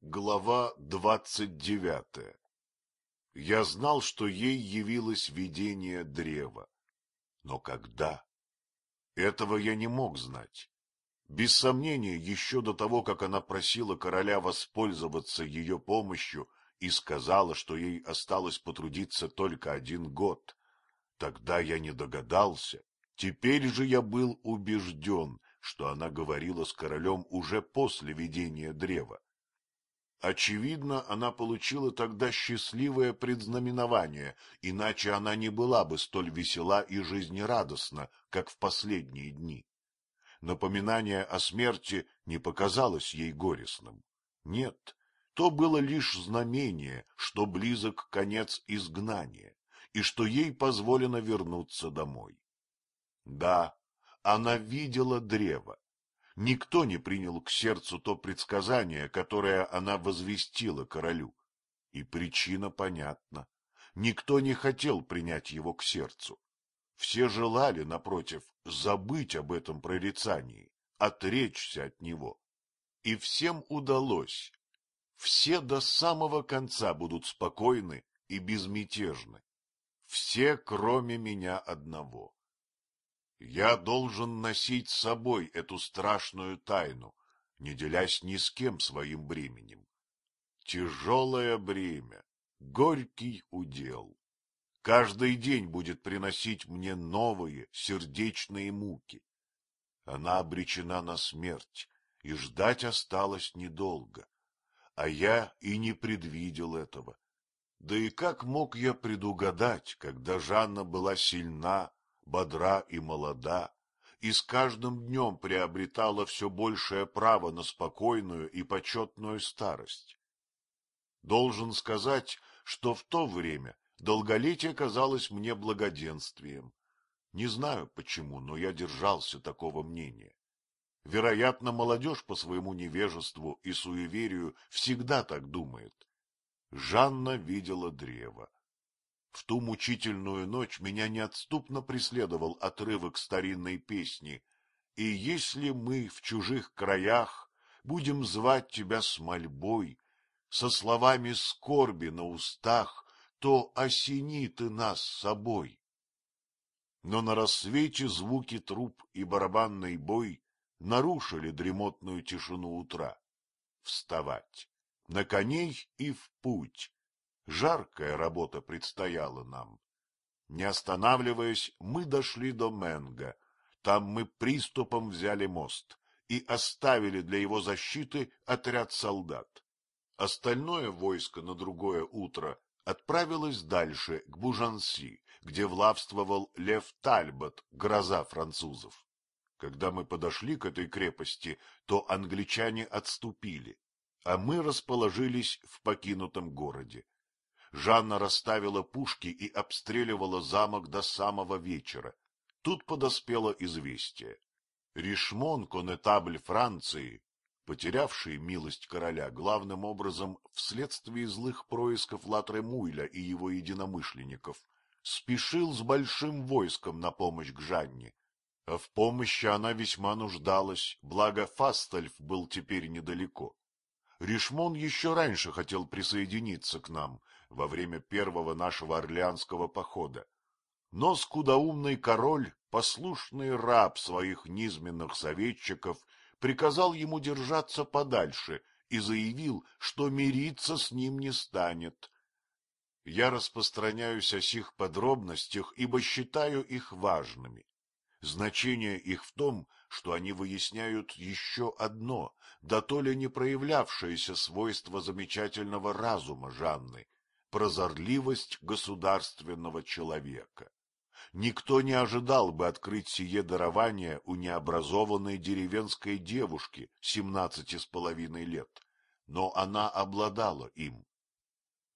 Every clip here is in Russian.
Глава двадцать девятая Я знал, что ей явилось видение древа. Но когда? Этого я не мог знать. Без сомнения, еще до того, как она просила короля воспользоваться ее помощью и сказала, что ей осталось потрудиться только один год, тогда я не догадался. Теперь же я был убежден, что она говорила с королем уже после видения древа. Очевидно, она получила тогда счастливое предзнаменование, иначе она не была бы столь весела и жизнерадостна, как в последние дни. Напоминание о смерти не показалось ей горестным. Нет, то было лишь знамение, что близок конец изгнания, и что ей позволено вернуться домой. Да, она видела древо. Никто не принял к сердцу то предсказание, которое она возвестила королю. И причина понятна. Никто не хотел принять его к сердцу. Все желали, напротив, забыть об этом прорицании, отречься от него. И всем удалось. Все до самого конца будут спокойны и безмятежны. Все, кроме меня одного. Я должен носить с собой эту страшную тайну, не делясь ни с кем своим бременем. Тяжелое бремя, горький удел. Каждый день будет приносить мне новые сердечные муки. Она обречена на смерть, и ждать осталось недолго. А я и не предвидел этого. Да и как мог я предугадать, когда Жанна была сильна бодра и молода, и с каждым днем приобретала все большее право на спокойную и почетную старость. Должен сказать, что в то время долголетие казалось мне благоденствием. Не знаю почему, но я держался такого мнения. Вероятно, молодежь по своему невежеству и суеверию всегда так думает. Жанна видела древо. В ту мучительную ночь меня неотступно преследовал отрывок старинной песни «И если мы в чужих краях будем звать тебя с мольбой, со словами скорби на устах, то осени ты нас собой». Но на рассвете звуки труп и барабанный бой нарушили дремотную тишину утра. Вставать, на коней и в путь, Жаркая работа предстояла нам. Не останавливаясь, мы дошли до Менга. Там мы приступом взяли мост и оставили для его защиты отряд солдат. Остальное войско на другое утро отправилось дальше, к Бужанси, где влавствовал Лев Тальбот, гроза французов. Когда мы подошли к этой крепости, то англичане отступили, а мы расположились в покинутом городе. Жанна расставила пушки и обстреливала замок до самого вечера. Тут подоспело известие. Ришмон, конетабль Франции, потерявший милость короля главным образом вследствие злых происков Латремуйля и его единомышленников, спешил с большим войском на помощь к Жанне. А в помощи она весьма нуждалась, благо Фастальф был теперь недалеко. Ришмон еще раньше хотел присоединиться к нам, во время первого нашего орлеанского похода. Но скудоумный король, послушный раб своих низменных советчиков, приказал ему держаться подальше и заявил, что мириться с ним не станет. Я распространяюсь о сих подробностях, ибо считаю их важными. Значение их в том, что они выясняют еще одно, да то ли не проявлявшееся свойство замечательного разума Жанны, прозорливость государственного человека. Никто не ожидал бы открыть сие дарование у необразованной деревенской девушки семнадцати с половиной лет, но она обладала им.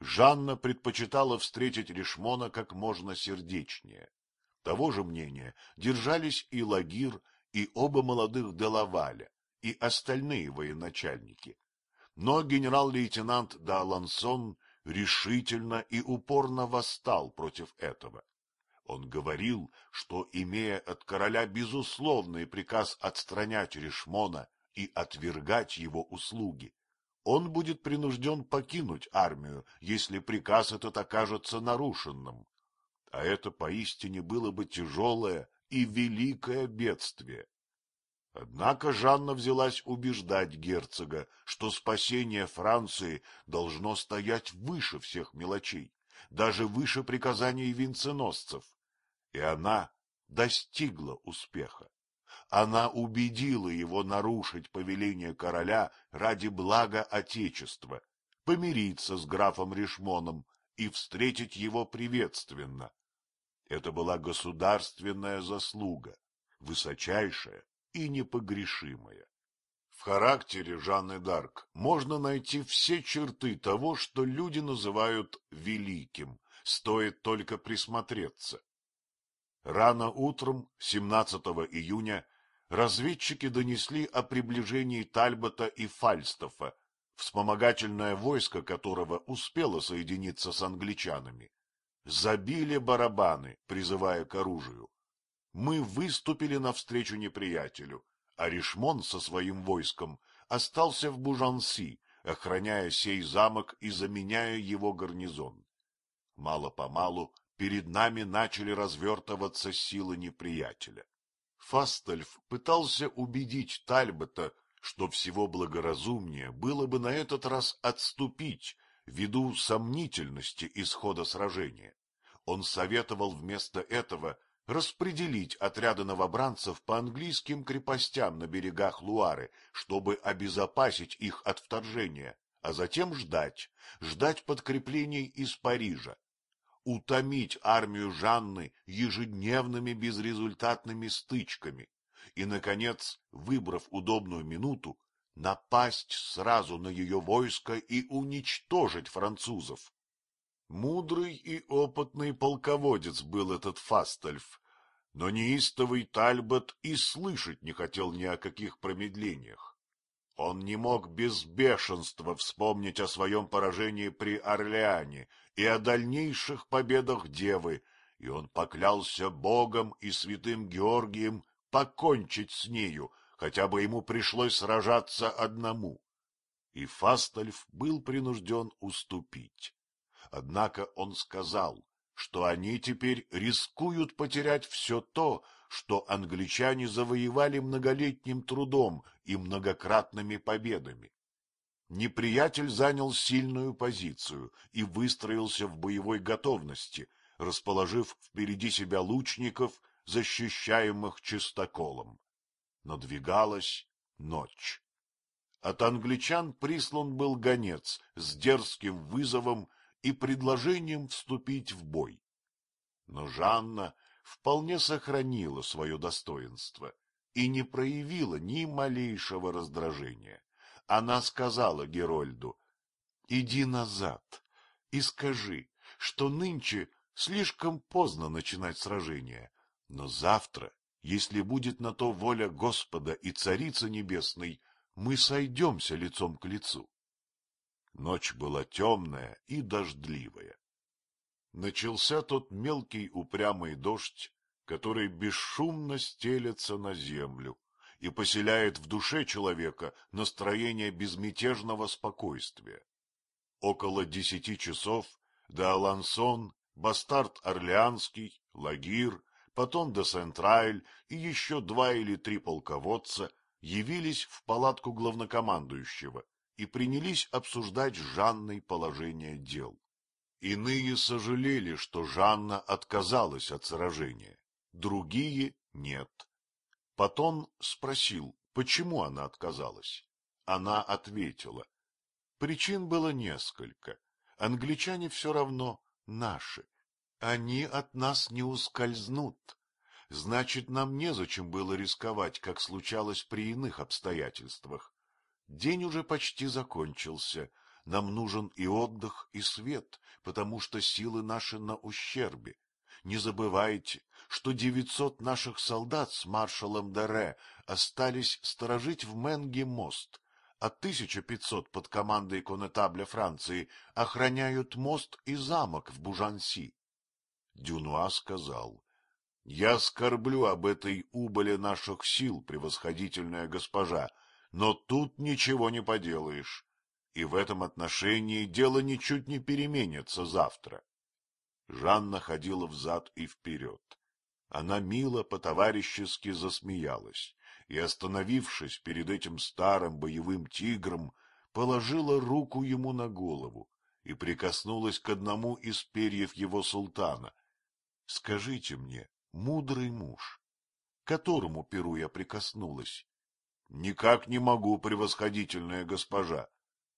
Жанна предпочитала встретить Ришмона как можно сердечнее. Того же мнения держались и Лагир, и оба молодых Делаваля, и остальные военачальники. Но генерал-лейтенант Д'Алансон решительно и упорно восстал против этого. Он говорил, что, имея от короля безусловный приказ отстранять Ришмона и отвергать его услуги, он будет принужден покинуть армию, если приказ этот окажется нарушенным. А это поистине было бы тяжелое и великое бедствие. Однако Жанна взялась убеждать герцога, что спасение Франции должно стоять выше всех мелочей, даже выше приказаний венценосцев. И она достигла успеха. Она убедила его нарушить повеление короля ради блага Отечества, помириться с графом Ришмоном и встретить его приветственно. Это была государственная заслуга, высочайшая и непогрешимая. В характере Жанны Д'Арк можно найти все черты того, что люди называют великим, стоит только присмотреться. Рано утром, 17 июня, разведчики донесли о приближении Тальбота и Фальстафа, вспомогательное войско которого успело соединиться с англичанами. Забили барабаны, призывая к оружию. Мы выступили навстречу неприятелю, а Ришмон со своим войском остался в Бужанси, охраняя сей замок и заменяя его гарнизон. Мало-помалу перед нами начали развертываться силы неприятеля. Фастельф пытался убедить Тальбота, что всего благоразумнее было бы на этот раз отступить ввиду сомнительности исхода сражения. Он советовал вместо этого распределить отряды новобранцев по английским крепостям на берегах Луары, чтобы обезопасить их от вторжения, а затем ждать, ждать подкреплений из Парижа, утомить армию Жанны ежедневными безрезультатными стычками и, наконец, выбрав удобную минуту, напасть сразу на ее войско и уничтожить французов. Мудрый и опытный полководец был этот Фастальф, но неистовый Тальбот и слышать не хотел ни о каких промедлениях. Он не мог без бешенства вспомнить о своем поражении при Орлеане и о дальнейших победах Девы, и он поклялся Богом и святым Георгием покончить с нею, хотя бы ему пришлось сражаться одному. И Фастальф был принужден уступить. Однако он сказал, что они теперь рискуют потерять все то, что англичане завоевали многолетним трудом и многократными победами. Неприятель занял сильную позицию и выстроился в боевой готовности, расположив впереди себя лучников, защищаемых чистоколом. Надвигалась ночь. От англичан прислан был гонец с дерзким вызовом и предложением вступить в бой. Но Жанна вполне сохранила свое достоинство и не проявила ни малейшего раздражения. Она сказала Герольду, — Иди назад и скажи, что нынче слишком поздно начинать сражение, но завтра, если будет на то воля Господа и Царицы Небесной, мы сойдемся лицом к лицу. Ночь была темная и дождливая. Начался тот мелкий упрямый дождь, который бесшумно стелется на землю и поселяет в душе человека настроение безмятежного спокойствия. Около десяти часов до Алансон, Бастард Орлеанский, Лагир, потом до Сент-Райль и еще два или три полководца явились в палатку главнокомандующего и принялись обсуждать с Жанной положение дел. Иные сожалели, что Жанна отказалась от сражения, другие — нет. Потом спросил, почему она отказалась. Она ответила. Причин было несколько. Англичане все равно наши. Они от нас не ускользнут. Значит, нам незачем было рисковать, как случалось при иных обстоятельствах. День уже почти закончился. Нам нужен и отдых, и свет, потому что силы наши на ущербе. Не забывайте, что девятьсот наших солдат с маршалом Дере остались сторожить в Менге мост, а тысяча пятьсот под командой конетабля Франции охраняют мост и замок в Бужанси. Дюнуа сказал, — Я скорблю об этой убыле наших сил, превосходительная госпожа, но тут ничего не поделаешь. и в этом отношении дело ничуть не переменится завтра. Жанна ходила взад и вперед. Она мило по-товарищески засмеялась и, остановившись перед этим старым боевым тигром, положила руку ему на голову и прикоснулась к одному из перьев его султана. — Скажите мне, мудрый муж, которому перу я прикоснулась? — Никак не могу, превосходительная госпожа.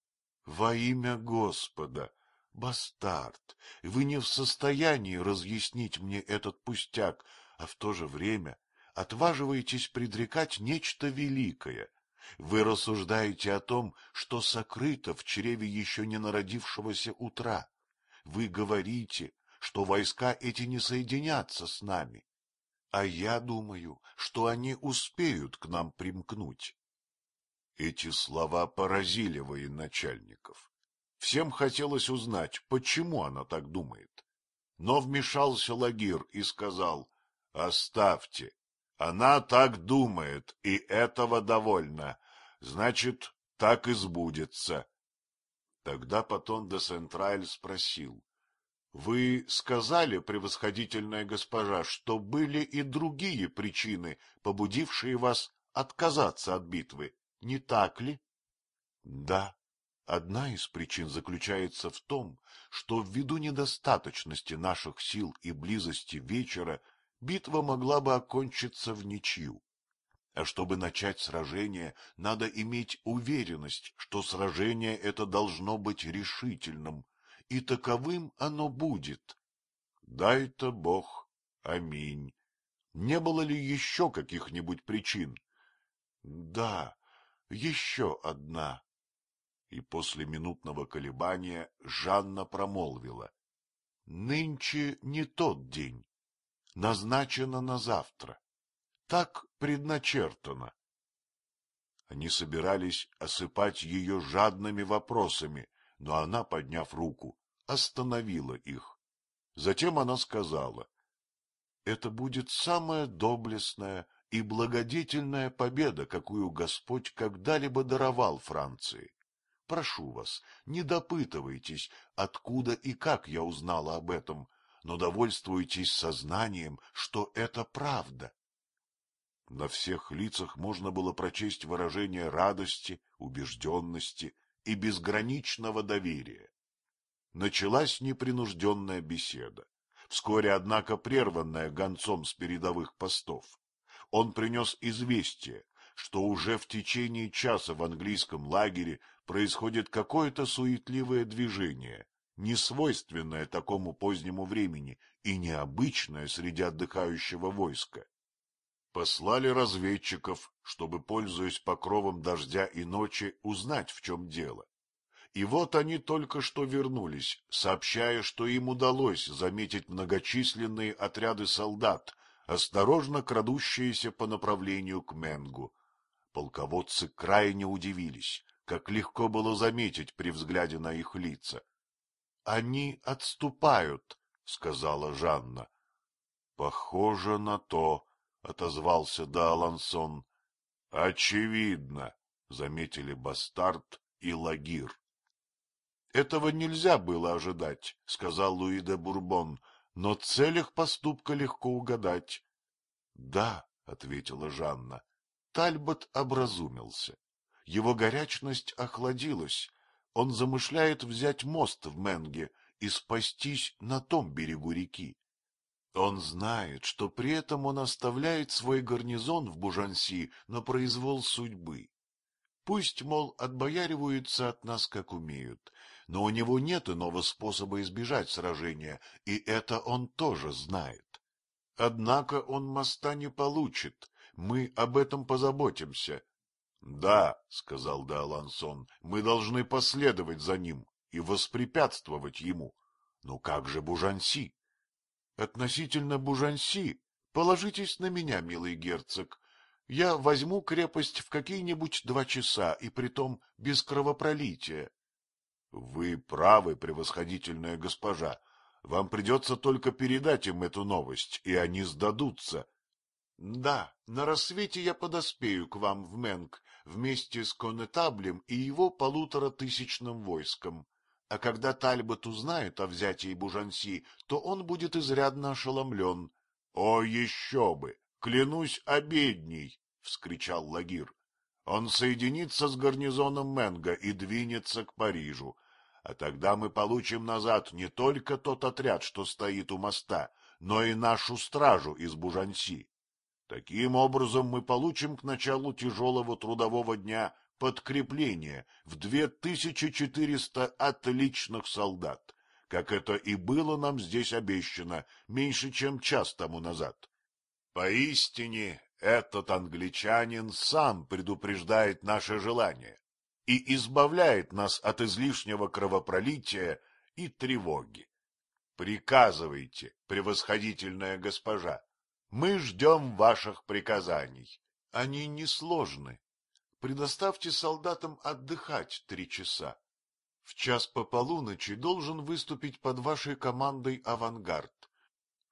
— Во имя Господа! Бастард, вы не в состоянии разъяснить мне этот пустяк, а в то же время отваживаетесь предрекать нечто великое. Вы рассуждаете о том, что сокрыто в чреве еще не народившегося утра. Вы говорите, что войска эти не соединятся с нами. А я думаю, что они успеют к нам примкнуть. Эти слова поразили военачальников. Всем хотелось узнать, почему она так думает. Но вмешался Лагир и сказал, — Оставьте, она так думает, и этого довольно. Значит, так и сбудется. Тогда потом де Сентраль спросил, — Вы сказали, превосходительная госпожа, что были и другие причины, побудившие вас отказаться от битвы, не так ли? — Да, Одна из причин заключается в том, что ввиду недостаточности наших сил и близости вечера битва могла бы окончиться в ничью. А чтобы начать сражение, надо иметь уверенность, что сражение это должно быть решительным, и таковым оно будет. Дай-то Бог. Аминь. Не было ли еще каких-нибудь причин? Да, еще одна. И после минутного колебания Жанна промолвила. — Нынче не тот день. Назначено на завтра. Так предначертано. Они собирались осыпать ее жадными вопросами, но она, подняв руку, остановила их. Затем она сказала, — Это будет самая доблестная и благодетельная победа, какую Господь когда-либо даровал Франции. Прошу вас, не допытывайтесь, откуда и как я узнала об этом, но довольствуйтесь сознанием, что это правда. На всех лицах можно было прочесть выражение радости, убежденности и безграничного доверия. Началась непринужденная беседа, вскоре, однако, прерванная гонцом с передовых постов. Он принес известие, что уже в течение часа в английском лагере происходит какое-то суетливое движение, несвойственное такому позднему времени и необычное среди отдыхающего войска. Послали разведчиков, чтобы, пользуясь покровом дождя и ночи, узнать, в чем дело. И вот они только что вернулись, сообщая, что им удалось заметить многочисленные отряды солдат, осторожно крадущиеся по направлению к Менгу. Полководцы крайне удивились как легко было заметить при взгляде на их лица. — Они отступают, — сказала Жанна. — Похоже на то, — отозвался Даалансон. — Очевидно, — заметили Бастард и Лагир. — Этого нельзя было ожидать, — сказал Луи де Бурбон, — но цель поступка легко угадать. — Да, — ответила Жанна, — Тальбот образумился. Его горячность охладилась. Он замышляет взять мост в Менге и спастись на том берегу реки. Он знает, что при этом он оставляет свой гарнизон в Бужанси на произвол судьбы. Пусть, мол, отбояриваются от нас, как умеют, но у него нет иного способа избежать сражения, и это он тоже знает. Однако он моста не получит, мы об этом позаботимся, — Да, — сказал Деалансон, — мы должны последовать за ним и воспрепятствовать ему. Но как же Бужанси? — Относительно Бужанси положитесь на меня, милый герцог. Я возьму крепость в какие-нибудь два часа, и притом без кровопролития. — Вы правы, превосходительная госпожа. Вам придется только передать им эту новость, и они сдадутся. — Да, на рассвете я подоспею к вам в Менг, вместе с конетаблем и его полуторатысячным войском. А когда Тальбот узнает о взятии Бужанси, то он будет изрядно ошеломлен. — О, еще бы! Клянусь обедней! — вскричал Лагир. — Он соединится с гарнизоном Менга и двинется к Парижу. А тогда мы получим назад не только тот отряд, что стоит у моста, но и нашу стражу из Бужанси. Таким образом мы получим к началу тяжелого трудового дня подкрепление в две тысячи четыреста отличных солдат, как это и было нам здесь обещано меньше, чем час тому назад. Поистине, этот англичанин сам предупреждает наше желание и избавляет нас от излишнего кровопролития и тревоги. Приказывайте, превосходительная госпожа, мы ждем ваших приказаний. Они несложны. Предоставьте солдатам отдыхать три часа. В час по полуночи должен выступить под вашей командой авангард.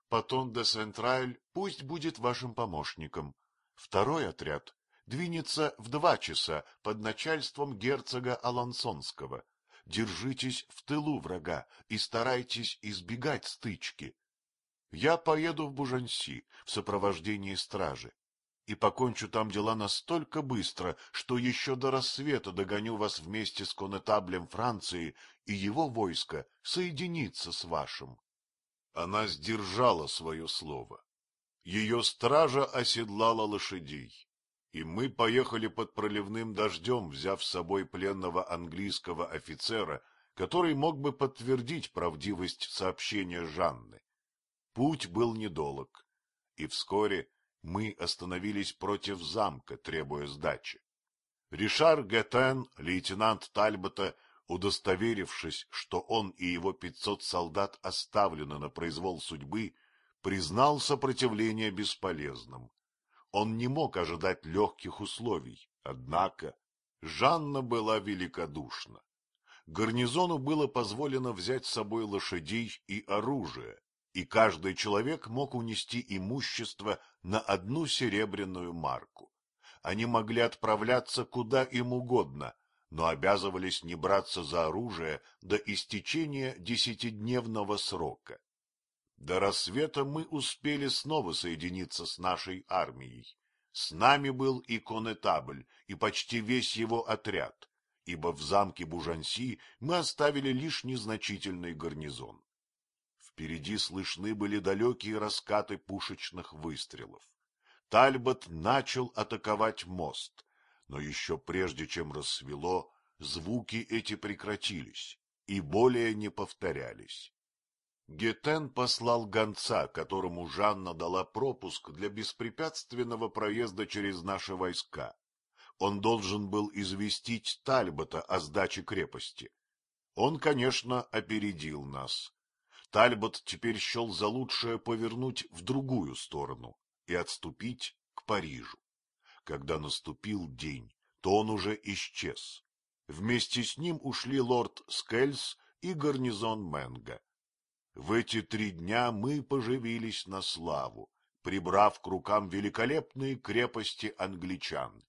Патон де Сентраль пусть будет вашим помощником. Второй отряд двинется в два часа под начальством герцога Алансонского. Держитесь в тылу врага и старайтесь избегать стычки. Я поеду в Бужанси в сопровождении стражи и покончу там дела настолько быстро, что еще до рассвета догоню вас вместе с конетаблем Франции, и его войско соединится с вашим. Она сдержала свое слово. Ее стража оседлала лошадей, и мы поехали под проливным дождем, взяв с собой пленного английского офицера, который мог бы подтвердить правдивость сообщения Жанны. Путь был недолог, и вскоре мы остановились против замка, требуя сдачи. Ришар Гетен, лейтенант Тальбота, удостоверившись, что он и его пятьсот солдат оставлены на произвол судьбы, признал сопротивление бесполезным. Он не мог ожидать легких условий, однако Жанна была великодушна. Гарнизону было позволено взять с собой лошадей и оружие, и каждый человек мог унести имущество на одну серебряную марку. Они могли отправляться куда им угодно, но обязывались не браться за оружие до истечения десятидневного срока. До рассвета мы успели снова соединиться с нашей армией. С нами был и конетабль, и почти весь его отряд, ибо в замке Бужанси мы оставили лишь незначительный гарнизон. Впереди слышны были далекие раскаты пушечных выстрелов. Тальбот начал атаковать мост, но еще прежде чем рассвело, звуки эти прекратились и более не повторялись. Гетен послал гонца, которому Жанна дала пропуск для беспрепятственного проезда через наши войска. Он должен был известить Тальбота о сдаче крепости. Он, конечно, опередил нас Тальбот теперь счел за лучшее повернуть в другую сторону и отступить к Парижу. Когда наступил день, то он уже исчез. Вместе с ним ушли лорд Скельс и гарнизон Менга. В эти три дня мы поживились на славу, прибрав к рукам великолепные крепости англичан.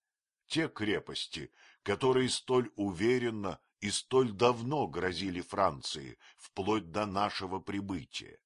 Те крепости, которые столь уверенно и столь давно грозили Франции, вплоть до нашего прибытия.